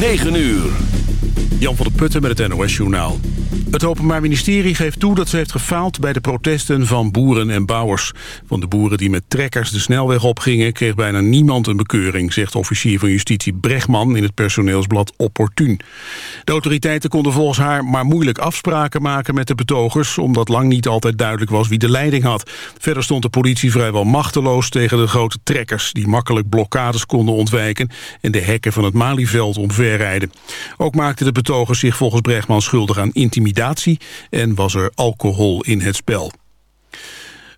9 uur. Jan van der Putten met het NOS-journaal. Het Openbaar Ministerie geeft toe dat ze heeft gefaald bij de protesten van boeren en bouwers. Van de boeren die met trekkers de snelweg opgingen kreeg bijna niemand een bekeuring, zegt officier van justitie Bregman in het personeelsblad Opportun. De autoriteiten konden volgens haar maar moeilijk afspraken maken met de betogers, omdat lang niet altijd duidelijk was wie de leiding had. Verder stond de politie vrijwel machteloos tegen de grote trekkers, die makkelijk blokkades konden ontwijken en de hekken van het Malieveld omverrijden. Ook maakten de betogers zich volgens Bregman schuldig aan intimidatie en was er alcohol in het spel.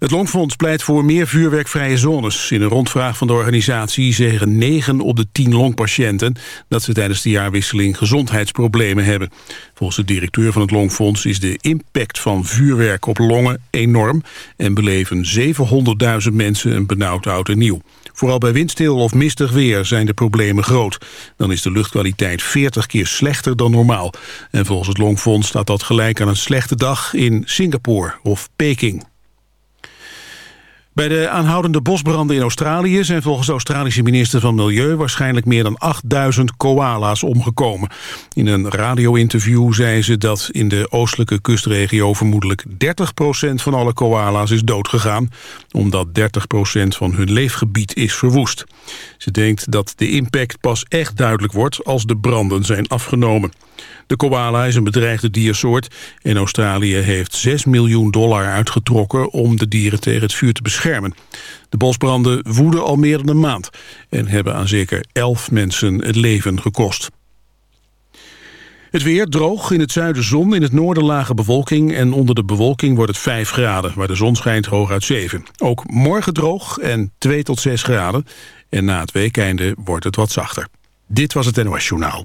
Het Longfonds pleit voor meer vuurwerkvrije zones. In een rondvraag van de organisatie zeggen 9 op de 10 longpatiënten... dat ze tijdens de jaarwisseling gezondheidsproblemen hebben. Volgens de directeur van het Longfonds is de impact van vuurwerk op longen enorm... en beleven 700.000 mensen een benauwd oud en nieuw. Vooral bij windstil of mistig weer zijn de problemen groot. Dan is de luchtkwaliteit 40 keer slechter dan normaal. En volgens het Longfonds staat dat gelijk aan een slechte dag in Singapore of Peking. Bij de aanhoudende bosbranden in Australië zijn volgens de Australische minister van Milieu waarschijnlijk meer dan 8000 koala's omgekomen. In een radio-interview zei ze dat in de oostelijke kustregio vermoedelijk 30% van alle koala's is doodgegaan, omdat 30% van hun leefgebied is verwoest. Ze denkt dat de impact pas echt duidelijk wordt als de branden zijn afgenomen. De koala is een bedreigde diersoort en Australië heeft 6 miljoen dollar uitgetrokken om de dieren tegen het vuur te beschermen. De bosbranden woeden al meer dan een maand en hebben aan zeker 11 mensen het leven gekost. Het weer droog, in het zuiden zon, in het noorden lage bewolking... en onder de bewolking wordt het 5 graden, waar de zon schijnt hooguit 7. Ook morgen droog en 2 tot 6 graden. En na het weekeinde wordt het wat zachter. Dit was het NOS Journaal.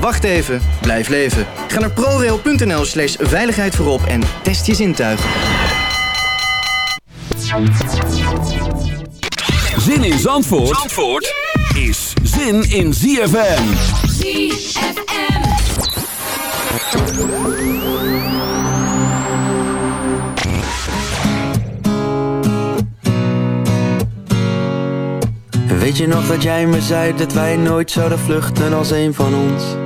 Wacht even, blijf leven. Ga naar prorail.nl slash veiligheid voorop en test je zintuigen. Zin in Zandvoort, Zandvoort is zin in ZFM. ZFM. Weet je nog dat jij me zei dat wij nooit zouden vluchten als een van ons?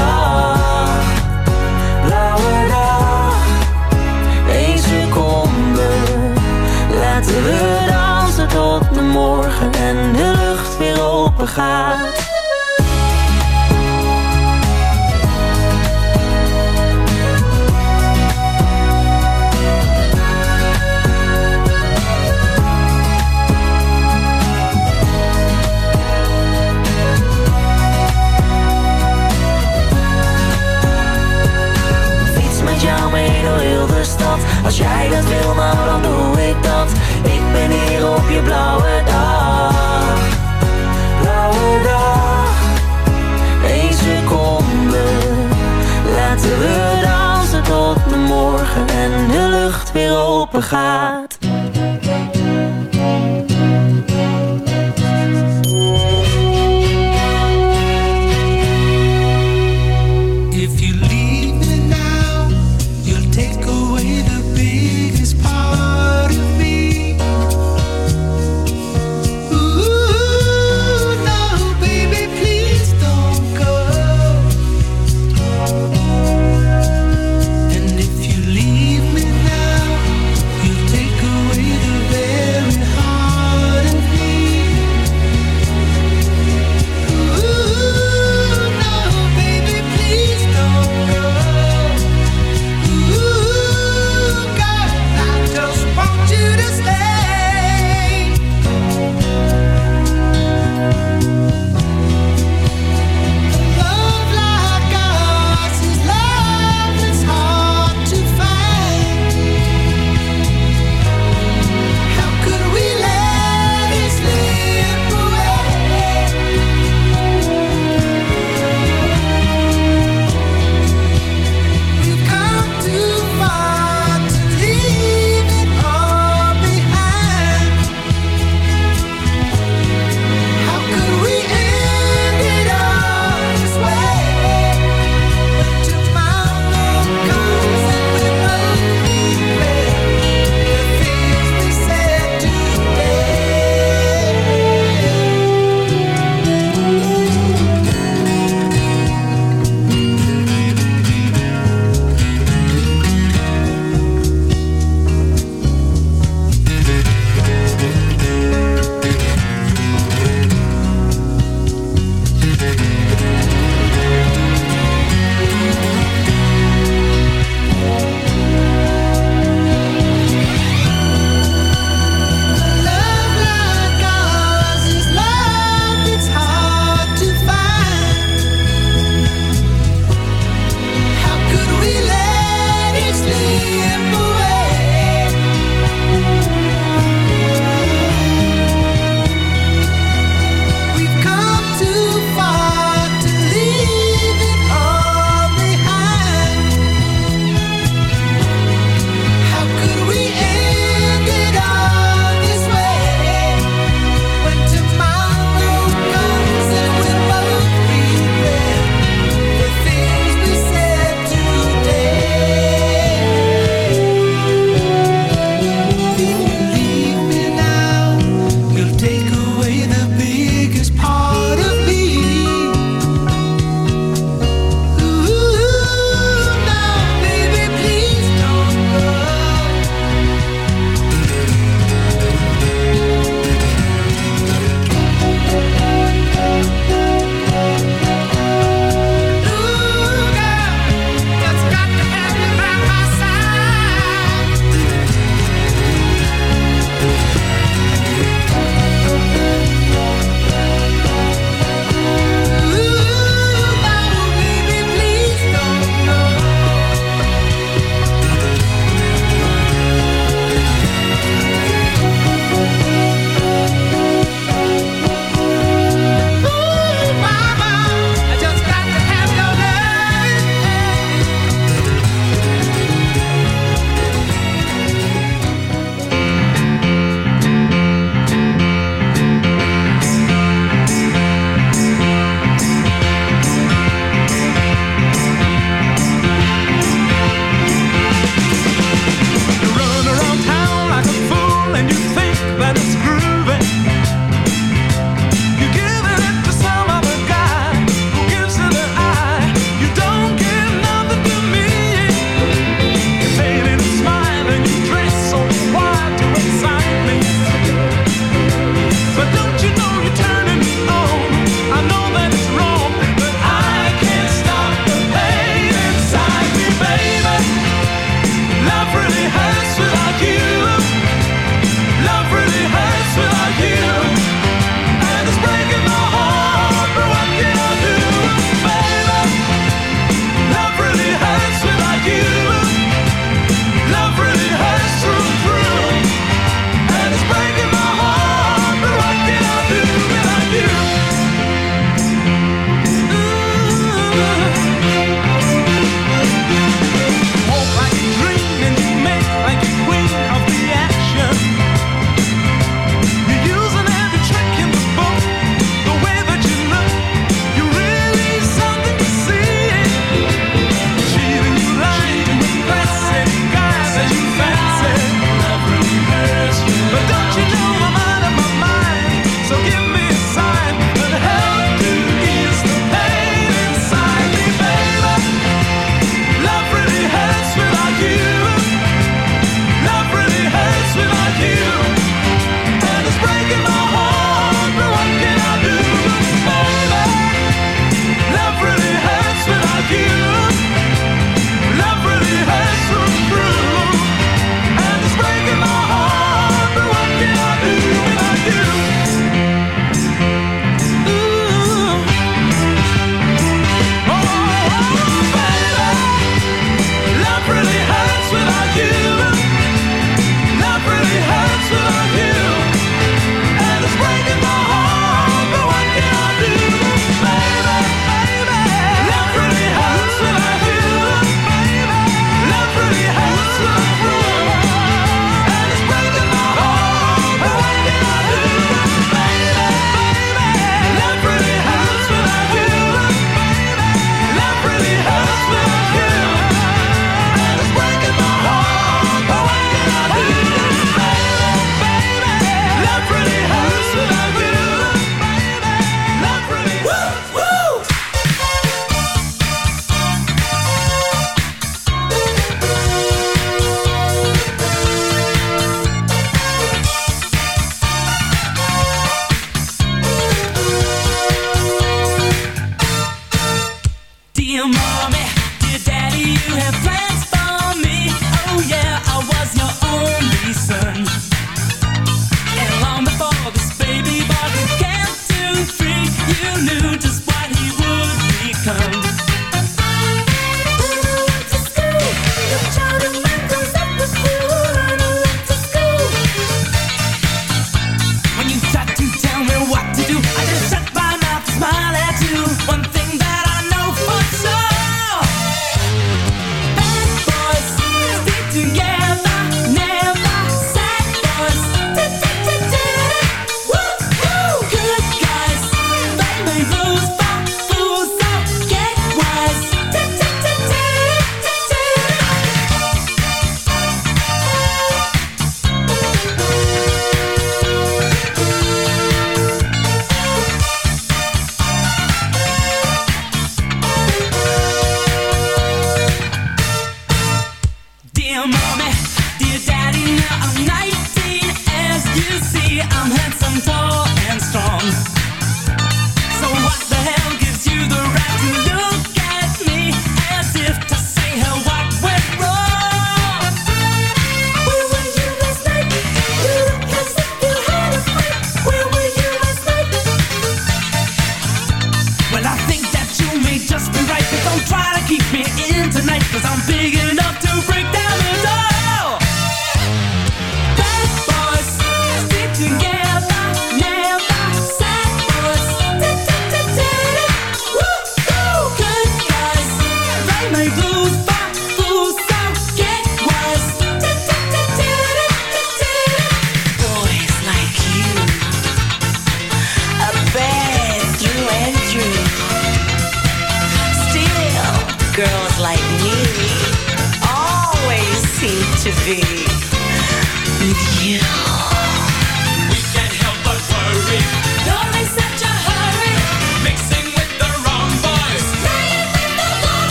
Laten we dansen tot de morgen En de lucht weer open gaat. Als jij dat wil, nou dan doe ik dat hier op je blauwe dag. Blauwe dag. Eén seconde. Laten we dansen tot de morgen En de lucht weer open gaat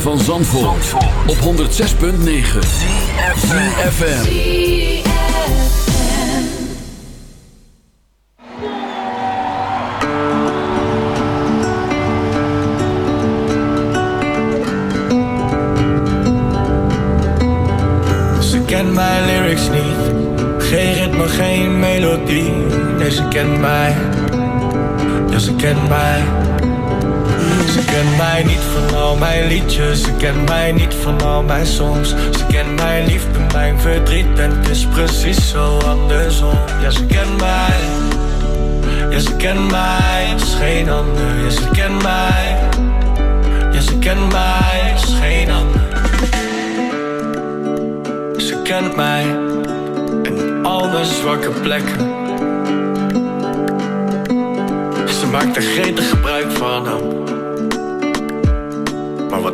van Zandvoort, op 106.9 ZFM. Ze kent mijn lyrics niet, geen ritme, geen melodie. Nee, ze kent mij, ja ze kent mij. Ze kent mij niet van al mijn liedjes, ze kent mij niet van al mijn songs. Ze kent mijn liefde, mijn verdriet en het is precies zo andersom. Ja, ze kent mij, ja ze kent mij, het is geen ander. Ja, ze kent mij, ja ze kent mij, het is geen ander. Ze kent mij en al mijn zwakke plekken. Ze maakt er gretig gebruik van hem.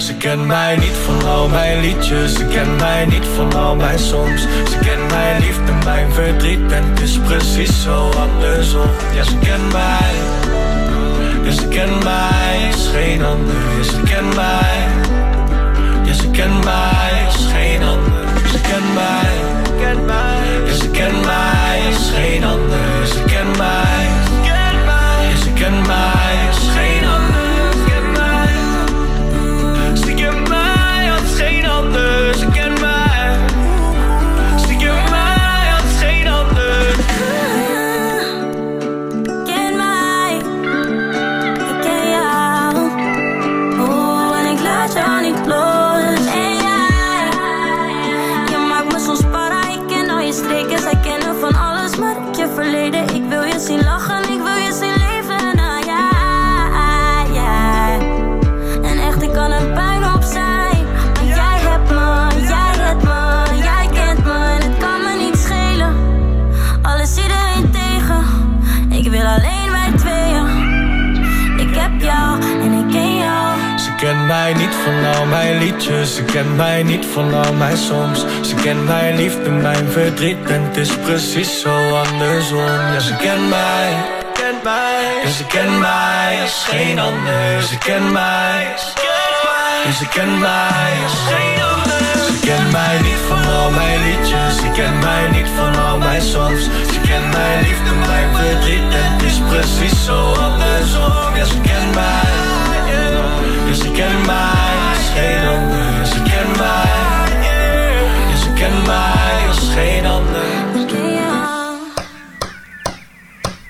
Ze kent mij niet van al mijn liedjes. Ze kent mij niet van al mijn songs. Ze kent mijn liefde, mijn verdriet. En het is precies zo andersom. Ja, ze kent mij. Ja, ze kent mij, is geen ander. Ja, ze kent mij. Is precies zo andersom. Ja, ze kent mij, kent mij, en ze kent mij als geen ander. Ze kent mij, en ze kent mij als geen ander. Ze kent mij niet van al mijn liedjes, ze kent mij niet van al mijn songs. Ze kent mijn liefde, mijn verdriet en het is precies zo andersom. Ja, ze kent mij. Ja, ze kent mij als geen ander.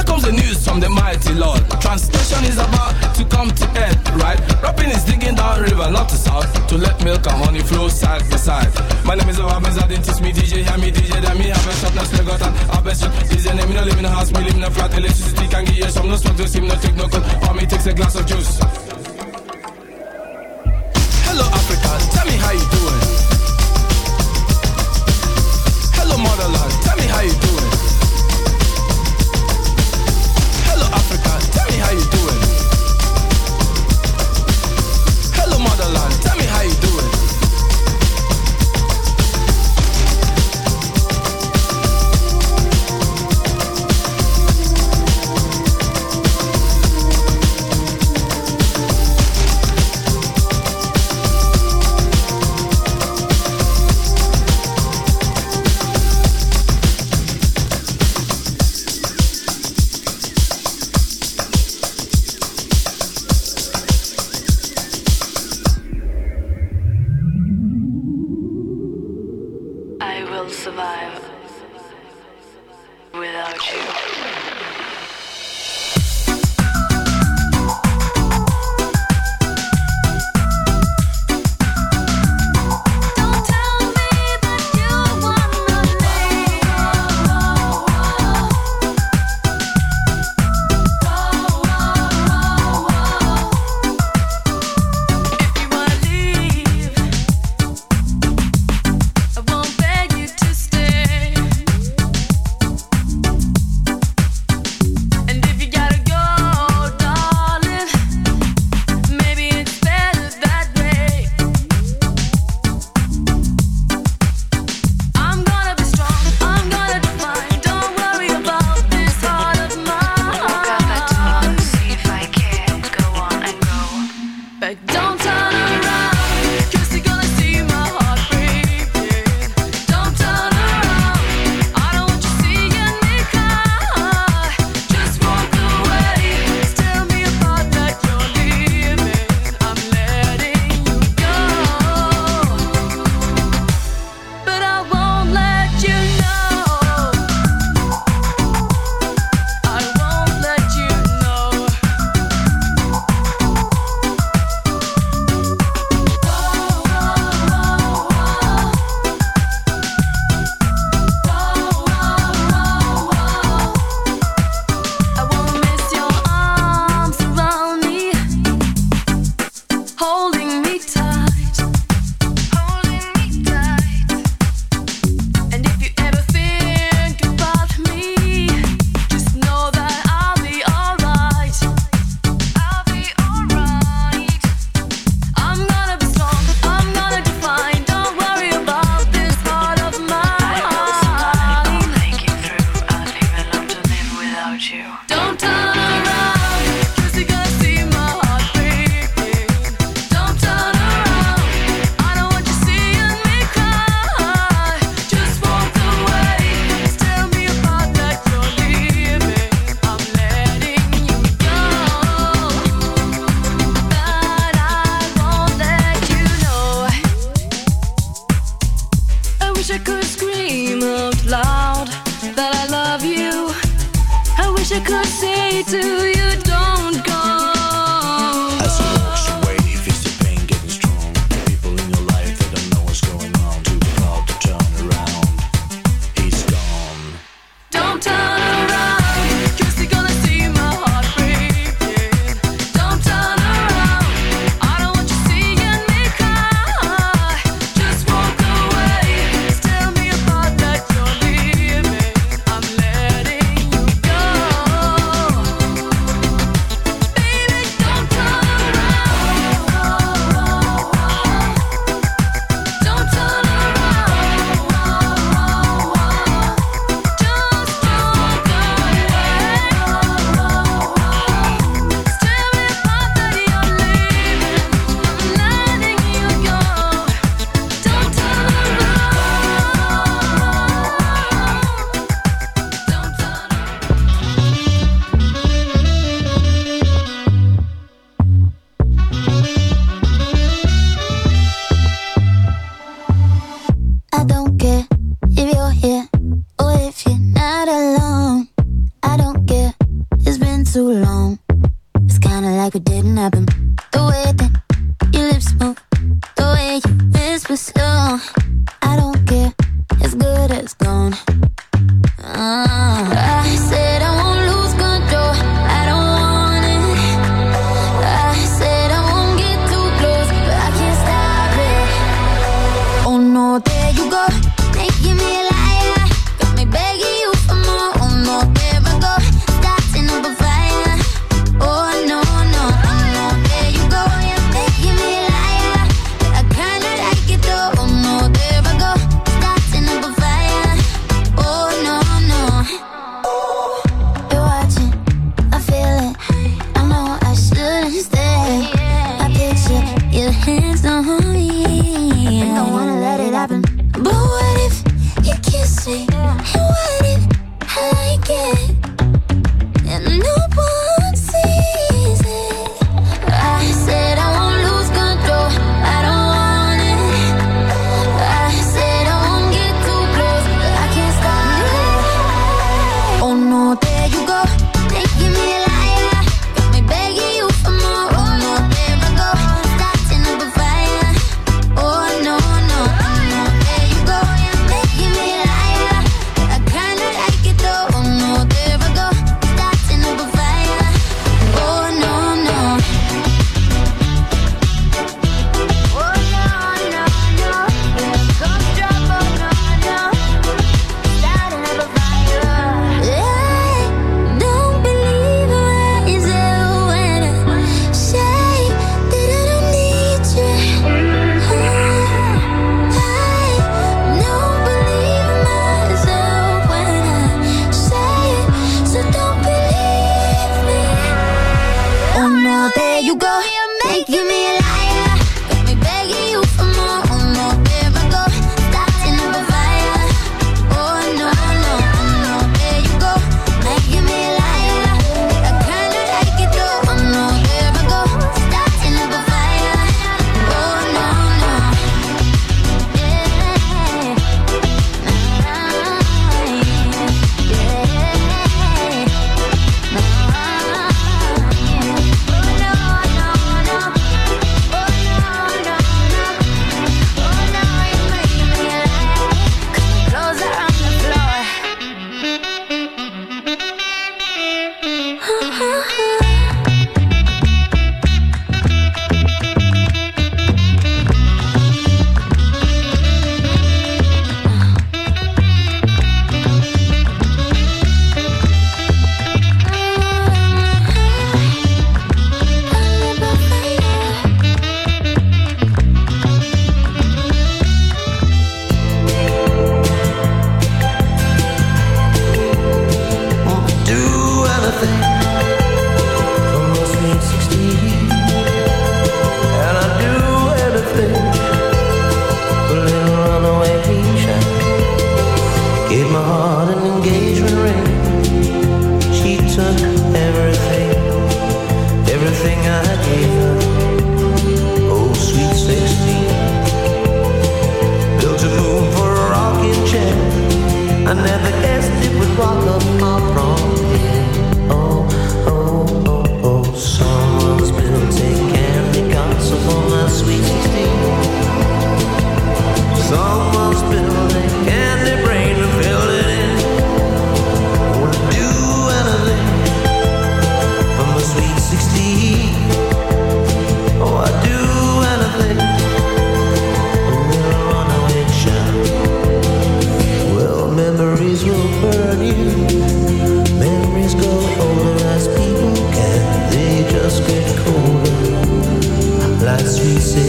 Here comes the news from the mighty Lord. Translation is about to come to end, right? Rapping is digging down river, not to south, to let milk and honey flow side by side. My name is Obama, I teach me DJ, hear me DJ, then me have a shop, now still got an shop. DJ name, me no live in a house, me live in a flat, electricity can give you some, no smoke, no steam, no take no cold, for me takes a glass of juice. Hello Africa, tell me how you doing. Wish I could say to you, don't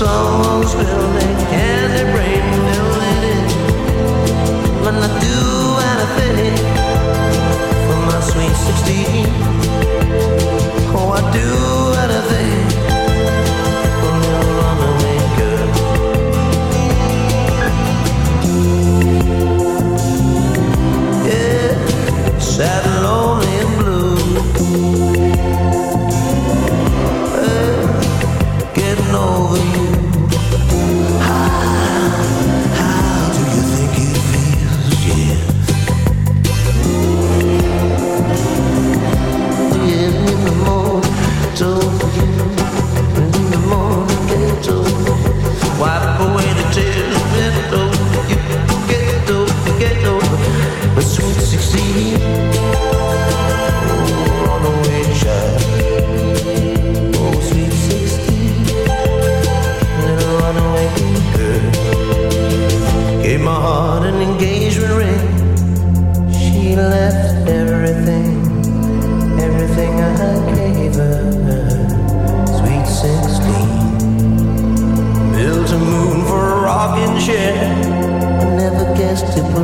someone's building candy.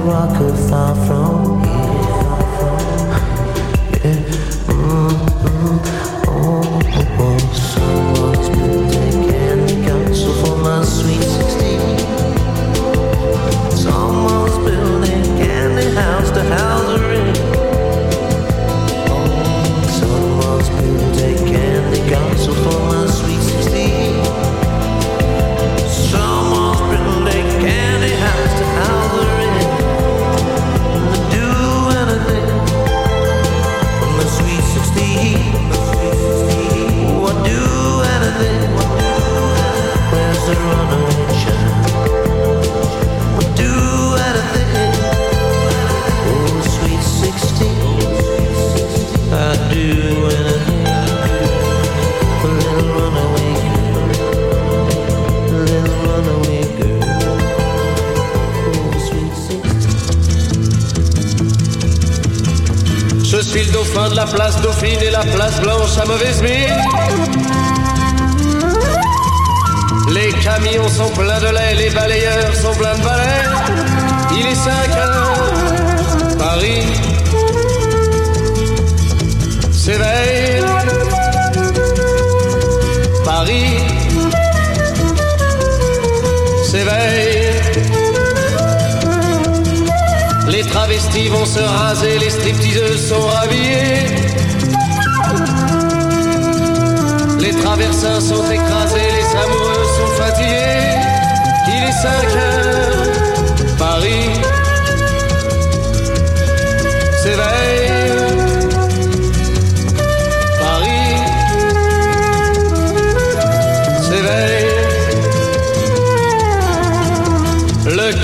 rock could fall from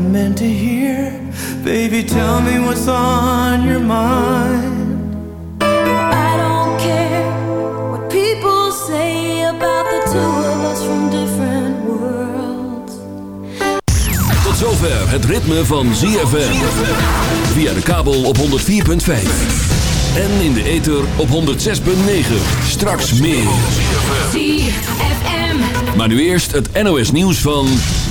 Not meant to hear. Baby, tell me what's on your mind. I don't care what people say about the two of us from different worlds. Tot zover het ritme van ZFM. Via de kabel op 104.5. En in de ether op 106.9. Straks meer. ZFM. Maar nu eerst het NOS nieuws van...